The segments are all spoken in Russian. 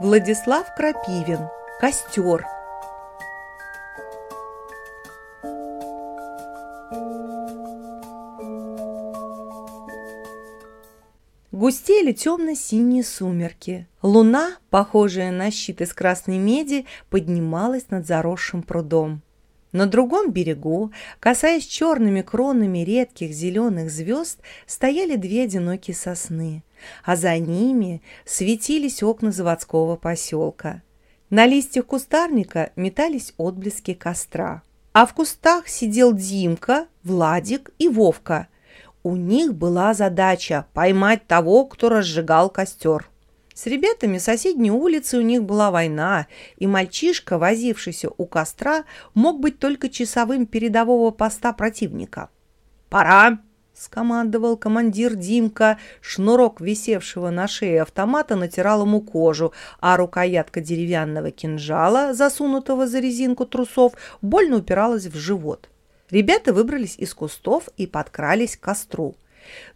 Владислав Крапивин. Костер. Густели темно-синие сумерки. Луна, похожая на щит из красной меди, поднималась над заросшим прудом. На другом берегу, касаясь черными кронами редких зеленых звезд, стояли две одинокие сосны, а за ними светились окна заводского поселка. На листьях кустарника метались отблески костра. А в кустах сидел Димка, Владик и Вовка. У них была задача поймать того, кто разжигал костер. С ребятами соседней улицы у них была война, и мальчишка, возившийся у костра, мог быть только часовым передового поста противника. «Пора!» — скомандовал командир Димка. Шнурок, висевшего на шее автомата, натирал ему кожу, а рукоятка деревянного кинжала, засунутого за резинку трусов, больно упиралась в живот. Ребята выбрались из кустов и подкрались к костру.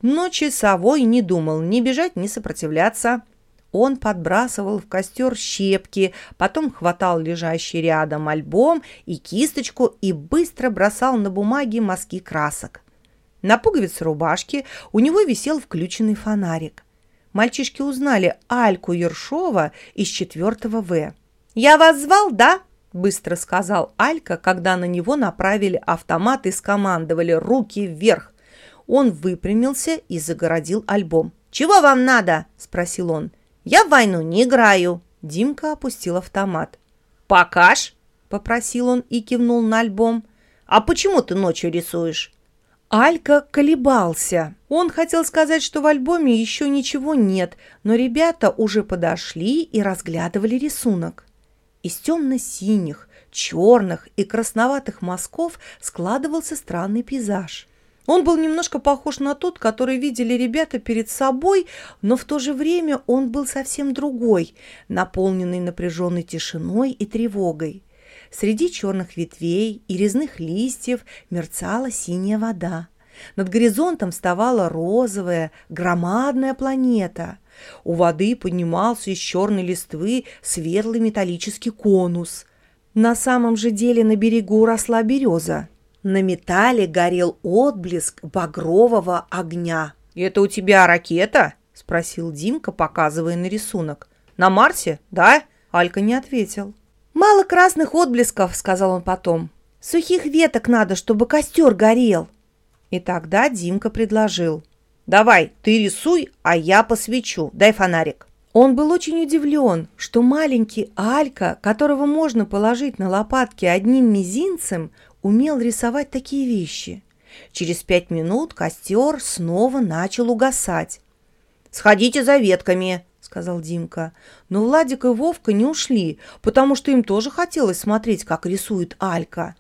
Но часовой не думал ни бежать, ни сопротивляться — он подбрасывал в костер щепки, потом хватал лежащий рядом альбом и кисточку и быстро бросал на бумаге мазки красок. На пуговице рубашки у него висел включенный фонарик. Мальчишки узнали Альку Ершова из 4 В. «Я вас звал, да?» – быстро сказал Алька, когда на него направили автомат и скомандовали «руки вверх». Он выпрямился и загородил альбом. «Чего вам надо?» – спросил он. Я в войну не играю. Димка опустил автомат. «Покаж!» – попросил он и кивнул на альбом. «А почему ты ночью рисуешь?» Алька колебался. Он хотел сказать, что в альбоме еще ничего нет, но ребята уже подошли и разглядывали рисунок. Из темно-синих, черных и красноватых мазков складывался странный пейзаж – он был немножко похож на тот, который видели ребята перед собой, но в то же время он был совсем другой, наполненный напряженной тишиной и тревогой. Среди черных ветвей и резных листьев мерцала синяя вода. Над горизонтом вставала розовая, громадная планета. У воды поднимался из черной листвы светлый металлический конус. На самом же деле на берегу росла береза – на металле горел отблеск багрового огня. «Это у тебя ракета?» – спросил Димка, показывая на рисунок. «На Марсе, да?» Алька не ответил. «Мало красных отблесков», – сказал он потом. «Сухих веток надо, чтобы костер горел». И тогда Димка предложил. «Давай, ты рисуй, а я посвечу. Дай фонарик». Он был очень удивлен, что маленький Алька, которого можно положить на лопатки одним мизинцем, умел рисовать такие вещи. Через пять минут костер снова начал угасать. «Сходите за ветками», — сказал Димка. Но Владик и Вовка не ушли, потому что им тоже хотелось смотреть, как рисует Алька.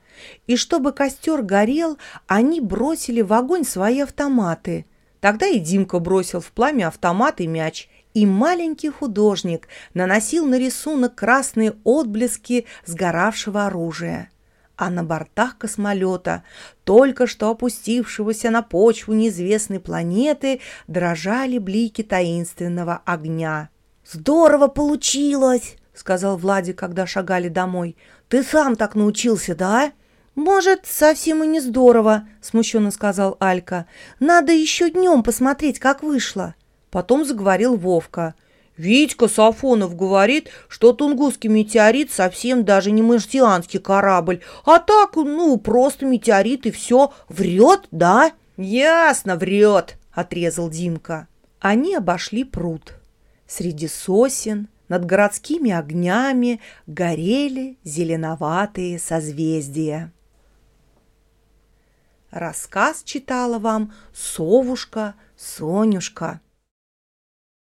И чтобы костер горел, они бросили в огонь свои автоматы. Тогда и Димка бросил в пламя автомат и мяч. И маленький художник наносил на рисунок красные отблески сгоравшего оружия а на бортах космолета, только что опустившегося на почву неизвестной планеты, дрожали блики таинственного огня. «Здорово получилось!» — сказал Владик, когда шагали домой. «Ты сам так научился, да?» «Может, совсем и не здорово», — смущенно сказал Алька. «Надо еще днем посмотреть, как вышло». Потом заговорил Вовка. Витька Сафонов говорит, что Тунгусский метеорит совсем даже не марсианский корабль, а так, ну, просто метеорит и все. Врет, да? Ясно, врет, отрезал Димка. Они обошли пруд. Среди сосен, над городскими огнями горели зеленоватые созвездия. Рассказ читала вам совушка Сонюшка.